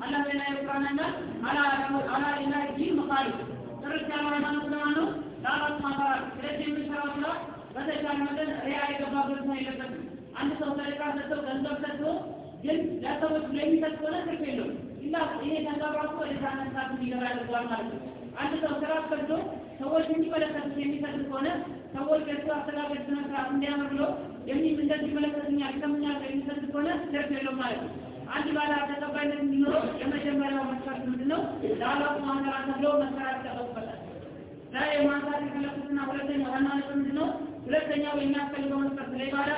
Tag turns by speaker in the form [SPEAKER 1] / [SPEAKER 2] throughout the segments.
[SPEAKER 1] አላህ የቁርአን ነገር አላ ሌላ ዲን ጥርት ያለ ሃይማኖት ነው? ለአላህ ሱብሓነሁ ወተዓላ ስለዚህ የምንሰራው ስራ በተቻለ መጠን ሪያ የገባበት መሆን የለበትም። አንድ ሰው ሰደቃ ሰጥተው ገንዘብ ሰጥቶ ግን ለሰዎች የሚሰጥ ከሆነ ትርፍ የለውም። ኢላ ይሄ ገንዘብ ራሱ ወደ ጃነት ሳት እንዲገባ ያደርገዋል ማለት ነው። አንድ ሰው ስራ ሰርቶ ሰዎች እንዲመለከቱት የሚሰጥ ከሆነ ሰዎች የእሱ አስተዳደር ስነ ስርዓት እንዲያምር ብሎ የሚም እንደዚህ ይመለከቱኛል ይሰሙኛል የሚሰጥ ከሆነ ትርፍ የለውም ማለት ነው። አንድ ባለ ተቀባይነት እንዲኖረው የመጀመሪያው መስፈርት ምንድነው? ሱብሓነሁ ወተዓላ ተብሎ መሰራት ይጠበቅበታል። ዛሬ ማንሳት የፈለኩትና ሁለተኛ ዋና ነጥብ ምንድነው? ሁለተኛው የሚያስፈልገው መስፈርት ለኢባዳ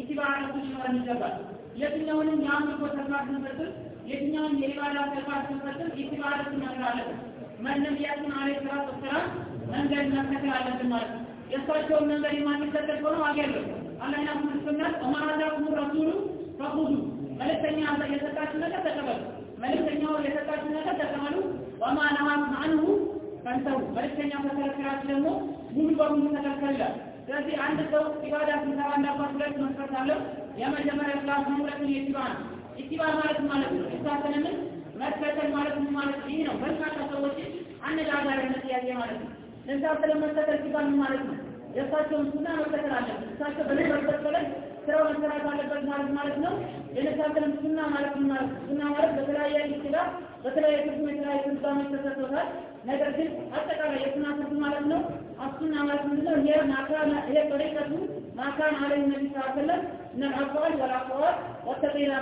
[SPEAKER 1] ኢትባዕ ረሱል ሊኖረን ይገባል። የትኛውንም የአምልኮ ተግባር ስንፈጽም የትኛውን የኢባዳ ተግባር ስንፈጽም ረሱል መኖር አለበት። ነቢያችን ዓለይሂ ሰላቱ ወሰላም መንገድ መከተል አለብን ማለት ነው። የእሳቸውን መንገድ የማንከተል ከሆነ ዋጋ የለውም። አላህ ያስመስልናል። ወማ አታኩም ረሱሉ ፈኹዙ መልእክተኛ የሰጣችሁ ነገር ተቀበሉ። መልእክተኛው የሰጣችሁ ነገር ተቀበሉ። ወማ ነሃኩም አንሁ ፈንተው መልእክተኛው ከከለከላችሁ ደግሞ ሙሉ በሙሉ ተከልከሉ ስለዚህ አንድ ሰው ኢባዳ ሲሰራ እንዳባት ሁለት መስፈርት አለው። የመጀመሪያ ክላስ ነው፣ ሁለተኛ ነው። ኢቲባ ማለት ማለት ነው የተሳሰነምን መከተል ማለት ምን ማለት? ይህ ነው በርካታ ሰዎች አነጋጋሪነት ጥያቄ ማለት ነው። ለምሳሌ መከተል ሲባል ማለት ነው? የእሳቸውን ሱና መከተል አለብን። እሳቸው በነበሩበት ፈለግ ስራው መሰራት አለበት ማለት ማለት ነው። የነሳተንም ሱና ማለት ማለት ማለት በተለያየ ኢስቲላ በተለያየ ትርጉም የተለያየ ትርጓሜ ተሰጥቶታል። ነገር ግን አጠቃላይ የሱና ትርጉም ማለት ነው። አሱና ማለት ምንድነው? ይሄ ማካን ይሄ ጠሪቀቱ ማካን አለኝ ነቢ ሰለም እነ አልአቅዋል ወልአቅዋል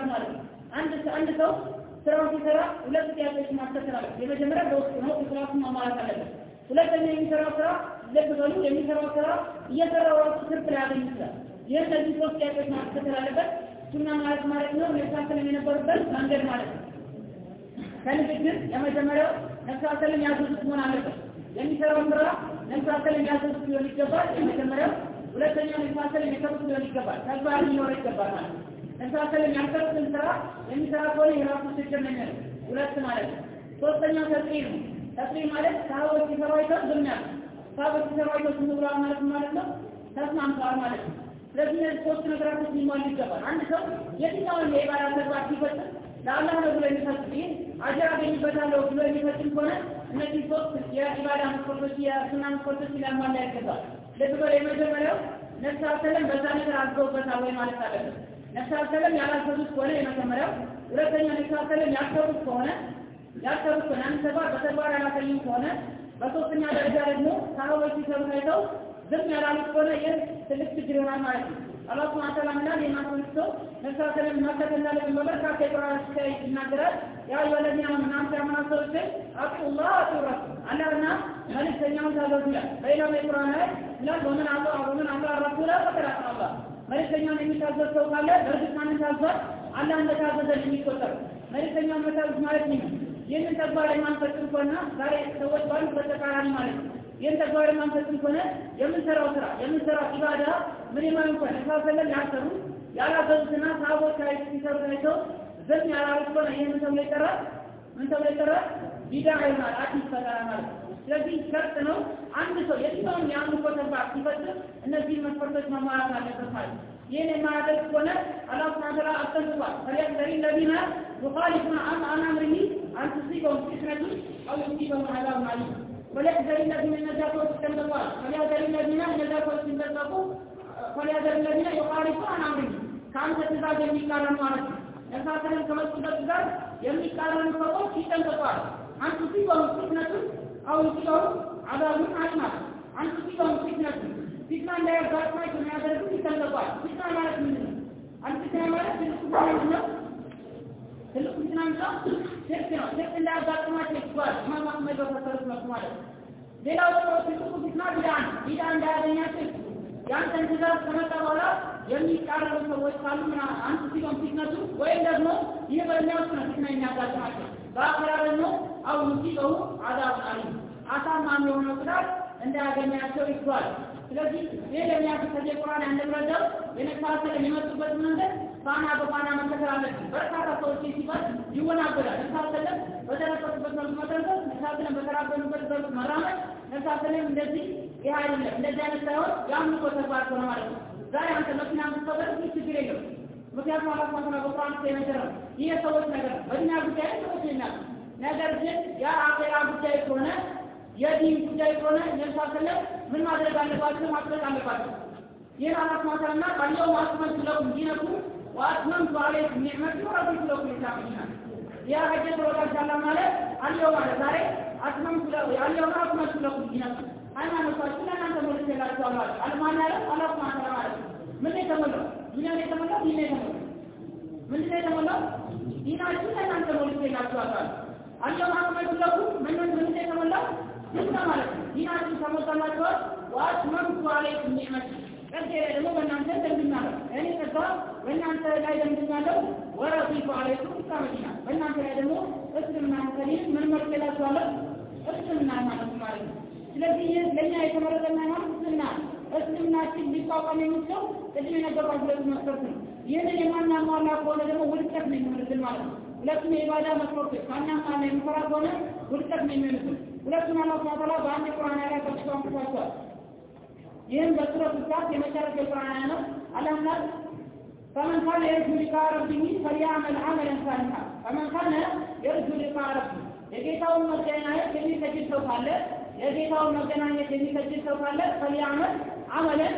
[SPEAKER 1] ማለት ነው። አንድ አንድ ሰው ስራውን ሲሰራ ሁለት ጥያቄዎች ማስተካከል አለበት። የመጀመሪያ በውስጡ ነው፣ ኢኽላሱን ማሟላት አለበት። ሁለተኛ የሚሰራው ስራ ልብ በሉ፣ የሚሰራው ስራ እየሰራው ራሱ ትርፍ ሊያገኝ ይችላል። ይህ እነዚህ ሶስት ጥያቄዎች ማስተካከል አለበት። ሱና ማለት ማለት ነው ነብሳሰለም የነበሩበት መንገድ ማለት ነው። ከንግግር የመጀመሪያው ነብሳሰለም ያዘዙት መሆን አለበት። የሚሰራው ስራ ነብሳሰለም ያዘዙት ሊሆን ይገባል። የመጀመሪያው ሁለተኛው ነብሳሰለም የሰሩት ሊሆን ይገባል። ተግባር ሊኖረው ይገባል ማለት ነው። ነብሳሰለም ያልሰሩትን ስራ የሚሰራ ከሆነ የራሱ ችግር ነው ሁለት ማለት ነው። ሶስተኛው ተጥሪር ነው። ተጥሪር ማለት ሰሃቦች ሲሰሩ አይተው ዝም ያሉ ሰሃቦች ሲሰሩ አይተው ዝም ብለዋል ማለት ማለት ነው። ተስማምተዋል ማለት ነው። ስለዚህ እነዚህ ሶስት ነገራቶች ሊሟሉ ይገባል። አንድ ሰው የትኛውን የኢባዳ ተግባር ሲፈጽም ለአላህ ነው ብሎ የሚፈጽም ይህ አጀር አገኝበታለሁ ብሎ የሚፈጽም ከሆነ እነዚህ ሶስት የኢባዳ መስፈርቶች የሱና መስፈርቶች ሊያሟላ ይገባል። ልብ በል የመጀመሪያው ነፍስ ሰለም በዛ ነገር አዝገውበታል ወይ ማለት አለበት። ነፍስ ሰለም ያላሰሩት ከሆነ የመጀመሪያው፣ ሁለተኛ ነፍስ ሰለም ያልሰሩት ከሆነ ያልሰሩት ከሆነ አንድ ተግባር በተግባር ያላሳዩ ከሆነ፣ በሶስተኛ ደረጃ ደግሞ ሰሃቦች ሲሰሩ ታይተው ዝም ያላሉት ከሆነ ይህ ትልቅ ችግር ይሆናል ማለት ነው። አላህ ሱብሓነሁ ወተዓላ ምናል የማስመልክ ሰው ነፍሳችንን መከተል እንዳለብን በበርካታ የቁርአን ላይ ይናገራል። ያ አመኑ እናንተ ያመናችሁ ሰዎች ወአጢዑ ረሱል አላህና መልእክተኛውን ታዘዙ ይላል። በሌላም የቁርአን ላይ ይላል ወመን አጣ ወመን አጣ ረሱለ ፈቀድ አጣ አላህ መልእክተኛውን የሚታዘዝ ሰው ካለ በእርግጥ ማንን ታዟል? አላህ እንደታዘዘ የሚቆጠር መልእክተኛውን መታዘዝ ማለት ነው። ይህንን ተግባር የማንፈጽም ከሆነ ዛሬ ሰዎች ባሉበት ተቃራኒ ማለት ነው። ይህን ተግባር የማንፈጽም ከሆነ የምንሰራው ስራ የምንሰራው ኢባዳ ምን የማይሆን ከሆነ ነሳሰለን ያሰሩ ያላዘዙትና ሰሃቦች ሲሰሩ ታይተው ዝም ያላሉት ከሆነ ይህ ምን ተብሎ ይጠራል? ምን ተብሎ ይጠራል? ቢድዓ ይሆናል፣ አዲስ ፈጠራ ማለት ስለዚህ ሸርጥ ነው። አንድ ሰው የትኛውን የአምልኮ ተግባር ሲፈጽም እነዚህን መስፈርቶች መሟላት አለበት ማለት ነው። ይህን የማያደርግ ከሆነ አላህ ሱብሓነሁ ወተዓላ አስጠንቅቋል። ፈሊያሕዘሪ ለዚነ ዩኻሊፉነ ዐን አምሪሂ አን ቱሲበሁም ፊትነቱን አው ዩሲበሁም ዐዛቡን አሊም እነዚያ ሰዎች ተጠንቀቋል። ፈሊያሕዘሪ ለዚነ እነዚያ ሰዎች ሲጠንቀቁ ፈሊያሕዘሪ ለዚነ ዩኻሊፉነ ዐን አምሪሂ ከአንተ ትእዛዝ የሚቃረኑ ማለት ነው። ከመጡበት ትእዛዝ የሚቃረኑ ሰዎች ይጠንቀቋል። አን ቱሲበሁም ፊትነቱን አው ዩሲበሁም ዐዛቡን አሊም አን ቱሲበሁም ፊትነቱን ፊትና እንዳያጋጥማቸው የሚያደርጉት ይጠንቀቋል። ፊትና ማለት ምንድን ነው? አልፊትና ማለት ትልቁ ነው? ትልቁ ፊትና ምንድን? ሽርክ ነው። ሽርክ እንዳያጋጥማቸው ይባል ኢማም አህመድ በፈሰሩት ማለት ነው። ሌላው ደግሞ ትልቁ ፊትና ነው። ቢድዓ እንዳያገኛቸው ያንተን ትእዛዝ ከመጣ በኋላ የሚቃረኑ ሰዎች ካሉ አንቱ ሲሆን ፊትነቱ ወይም ደግሞ ይህ በእኛ ውስጥ ነው ፊትና የሚያጋጥማቸው በአኸራ አው ሙሲበሁ አዛብ አሊም አሳማሚ የሆነ ቅጣት እንዳያገኛቸው ይዟል። ስለዚህ ይህ ለሚያስ ከዚህ ቁርአን እንደምረዳው የነካሰለ የመጡበት መንገድ ፋና በፋና መከተል አለብን። በርካታ ሰዎች ሲባል ይወናበዳል። ነካሰለ በተረፈቱበት መልኩ መተንፈስ፣ ነካሰለ በተራበኑበት መልኩ መራመድ፣ ነካሰለም እንደዚህ ይህ አይደለም። እንደዚህ አይነት ሳይሆን የአምልኮ ተግባር ሆነ ማለት ነው። ዛሬ አንተ መኪና ምትሰበር ችግር የለም። ምክንያቱም አላህ ስብሐ በቁርአን ውስጥ የነገረን ይህ የሰዎች ነገር ነው። በእኛ ጉዳይ ሰዎች ይናል። ነገር ግን የአኼራ ጉዳይ ከሆነ የዲን ጉዳይ ከሆነ ለምሳሌ ምን ማድረግ አለባቸው? ማድረግ አለባቸው። ይህን አላህ ማተና አልየውም አክመልቱ ለኩም ወአትመምቱ ዐለይኩም ኒዕመቲ ወረዲቱ ለኩም ልኢስላመ ዲነን። ያ ሀጀት ወረዳሻላ ማለት አልየውም ማለት ዛሬ አትመምቱ አልየውም አክመልቱ ለኩም ዲነኩም ሃይማኖታችሁ ለእናንተ ሞልቼላችኋለሁ አለ። አለማን ያለ አላህ ማለት ነው። ምን ነው የተሞላው? ዱንያ ነው የተሞላው? ነው የተሞላው? ምንድን ነው የተሞላው? ዲናችሁ ለእናንተ ሞልቼላችኋለሁ አለ። አልየውም አክመልቱ ለኩም ምን ነው የተሞላው? ዝም ማለት ነው። ዲናችሁ ተሞልቶላችኋል። ወአትመምቱ ዐለይኩም ኒዕመቲ ቀጥታ ደግሞ በእናንተ ደንብኛለሁ እኔ ቀጥታ በእናንተ ላይ ደንብኛለሁ። ወረዲቱ ዐለይኩም ኢስላመ ዲና በእናንተ ላይ ደግሞ እስልምና ከዲን ምን መርጬላችኋለሁ? እስልምና ማለት ማለት ነው። ስለዚህ ይህ ለእኛ የተመረጠና ሃይማኖት እስልምና እስልምናችን ሊቋቋም የሚችለው ቅድም የነገርኳችሁ ሁለቱ መስፈርት ነው። ይህንን የማናሟላ ከሆነ ደግሞ ውድቀት ነው የሚሆንብን ማለት ነው። ሁለቱም የኢባዳ መስፈርቶች ማናሟላ የሚሰራ ከሆነ ውድቀት ነው የሚሆንብን። ሁለቱም አላህ ሱብሓነሁ ወተዓላ በአንድ የቁርአን አያ ጠቅሶ አንስቷቸዋል። ይህም በሱረት ውስጥ የመጨረሻ የቁርአን አያ ነው። አላህ ቃል فمن كان يرجو لقاء ربه فليعمل عملا صالحا فمن كان يرجو لقاء ربه የጌታውን መገናኘት የሚከጅል ሰው ካለ የጌታውን መገናኘት የሚከጅል ሰው ካለ ፈሊያመል አመለን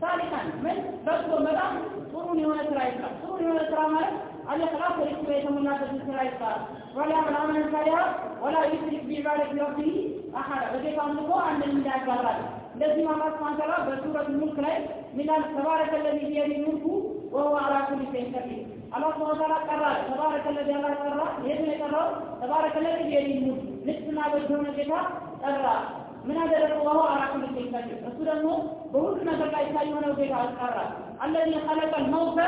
[SPEAKER 1] ሳሊሐን ምን በጎ በጣም ጥሩን የሆነ ስራ ይስራ። ጥሩን የሆነ ስራ ማለት አልእኽላስ ወልኢስቲባ የተሞላበትን ስራ ይስራ። ወሊያመል አመለን ሳሊሐ ወላ ዩሽሪክ ቢዒባደቲ ረቢሂ አሐዳ በጌታው አምልኮ አንድን እንዳያጋራል። لازم الله سبحانه وتعالى بسورة الملك من أن تبارك الذي بيده الملك وهو على كل شيء قدير. الله سبحانه وتعالى قرر تبارك الذي الله قرر يدنا قرر تبارك الذي بيده الملك. نفسنا بدون جهة قرر. من هذا وهو على كل شيء قدير. السورة الملك بقول لنا بقى إسرائيل ونو جهة قرر. الذي خلق الموت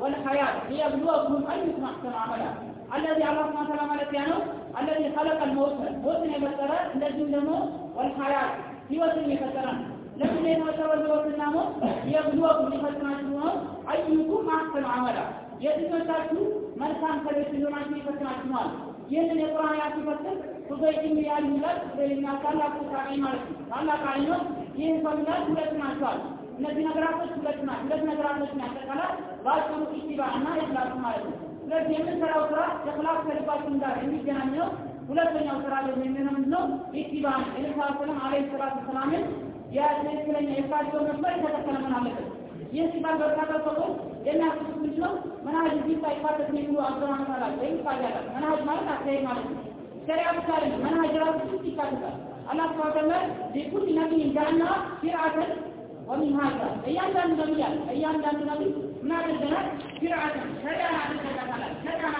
[SPEAKER 1] والحياة ليبلوكم أيكم أحسن عملا. الذي الله سبحانه وتعالى ملك يعني، الذي خلق الموت. موت يبتر الذي دمه والحياة. ህይወትን የፈጠረ ነው ለምን የተፈጠረው ህይወትና ሞት? የብሉወኩም ሊፈትናችሁ ነው። አዩኩም አሕሰኑ ዐመላ የትኞቻችሁ መልካም ሊሆናችሁ ይፈትናችሁ ነው ይህንን የቁርአን አያት ሲፈትር ሱበይን ያሉ ይላል። ሱበይና ታላቁ ታቢዒ ማለት ነው። ታላቅ ነው። ይህን ይላል ሁለት ናቸዋል እነዚህ ነገራቶች ሁለት ናቸው። ሁለት ነገራቶችን ያጠቃላል። በአጭሩ ኢስቲባ እና ኢኽላስ ማለት ነው። ስለዚህ የምንሰራው ስራ ኢኽላስ ከልባችን ጋር የሚገናኝ ነው ሁለተኛው ስራ የሚሆነው ነው ነው የነቢ ሰለም አለይሂ ሰላቱ የትክክለኛ የእሳቸው መስመር የተከተለ መሆን አለበት። ይህ ሲባል በርካታ ሰዎች የሚያስቡት ምንድን ነው መናሀጅ እዚህ ሳይካተት የሚሉ አገናመት አላቸው ወይም ይታያል መናሀጅ ማለት አካሄድ ማለት ነው። ሸሪያ ብቻ አይደለም። መናሀጅ ራሱ ውስጥ ይካተታል? አላህ ስብሐ ወተዓላ ሊኩል ነቢይን ጀዐልና ሺርዐተን ወሚንሃጃ እያንዳንዱ ነቢይ አለ። እያንዳንዱ ነቢይ ምን አድርገናል? ሺርዐተን ሸሪያን አድርገናል ሸሪያን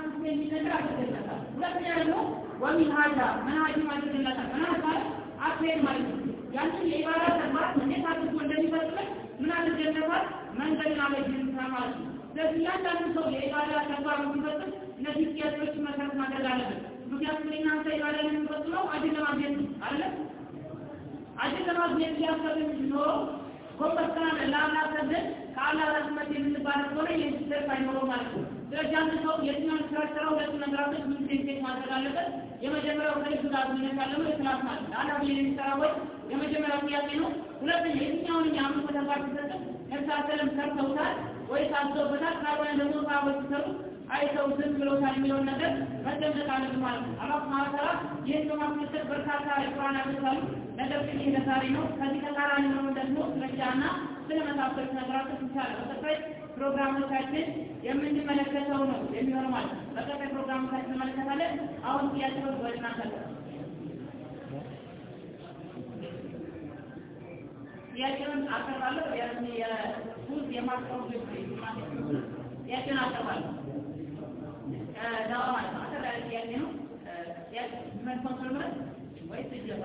[SPEAKER 1] ይህን አስቡ የሚል ነገር አድርገናል ሁለተኛ ደግሞ ወሚንሃጃ መናሀጅም አድርገናል መናሀጅ ማለት አካሄድ ማለት ነው ያንን የኢባዳ ተግባር እንዴት አድርጎ እንደሚፈጽም ምን አድርገናል መንገድን አበጅንታ ማለት ነው ስለዚህ እያንዳንዱ ሰው የኢባዳ ተግባር ሲፈጽም እነዚህ ጥያቄዎች መሰረት ማድረግ አለበት ምክንያቱም እናንተ ኢባዳ የምንፈጽመው አጅር ለማግኘት አለ አጅር ለማግኘት ሊያሰብን ኖሮ ኮንበስተና ለአላህ ሰብን ከአላህ ረህመት የምንባለ ከሆነ ይህ አይኖረው ማለት ነው ስለዚህ አንድ ሰው የትኛውን ስራ ሰራ ሁለቱ ነገራቶች ምን ሴት ማድረግ አለበት። የመጀመሪያው ከልብ ጋር ያለው። የክላስ ማለት ነው አላህ ብዬ የሚሰራ ወይ? የመጀመሪያው ጥያቄ ነው። ሁለተኛ የትኛውን የአምልኮ ተግባር ሲሰጥም ነፍሳሰለም ሰርተውታል ወይ ታዘውበታል ካልሆነ ደግሞ ሰሃቦች ሲሰሩ አይተው ዝም ብለውታል የሚለውን ነገር መደምደቅ አለብን ማለት ነው። አላህ ስብሐ ይህን በማስመሰል በርካታ የቁርአን አያቶች ነገር ግን ይህ ተሳሪ ነው። ከዚህ ተቃራኒ ሆኖ ደግሞ ስለጃና ስለመሳሰሉት ነገራቶች ይቻላል በቀጣይ ፕሮግራሞቻችን የምንመለከተው ነው የሚሆነው ማለት ነው። በቀጣይ ፕሮግራሞቻችን እንመለከታለን። አሁን ጥያቄዎች ወደ እናንተ ጥያቄውን አቀርባለሁ። የሱዝ የማስቀሩ ጥያቄውን አቀርባለሁ። ዳዋ ማለት ነው። ያለ ጥያቄ ነው። መልሶን ስልምረት ወይስ እጀታ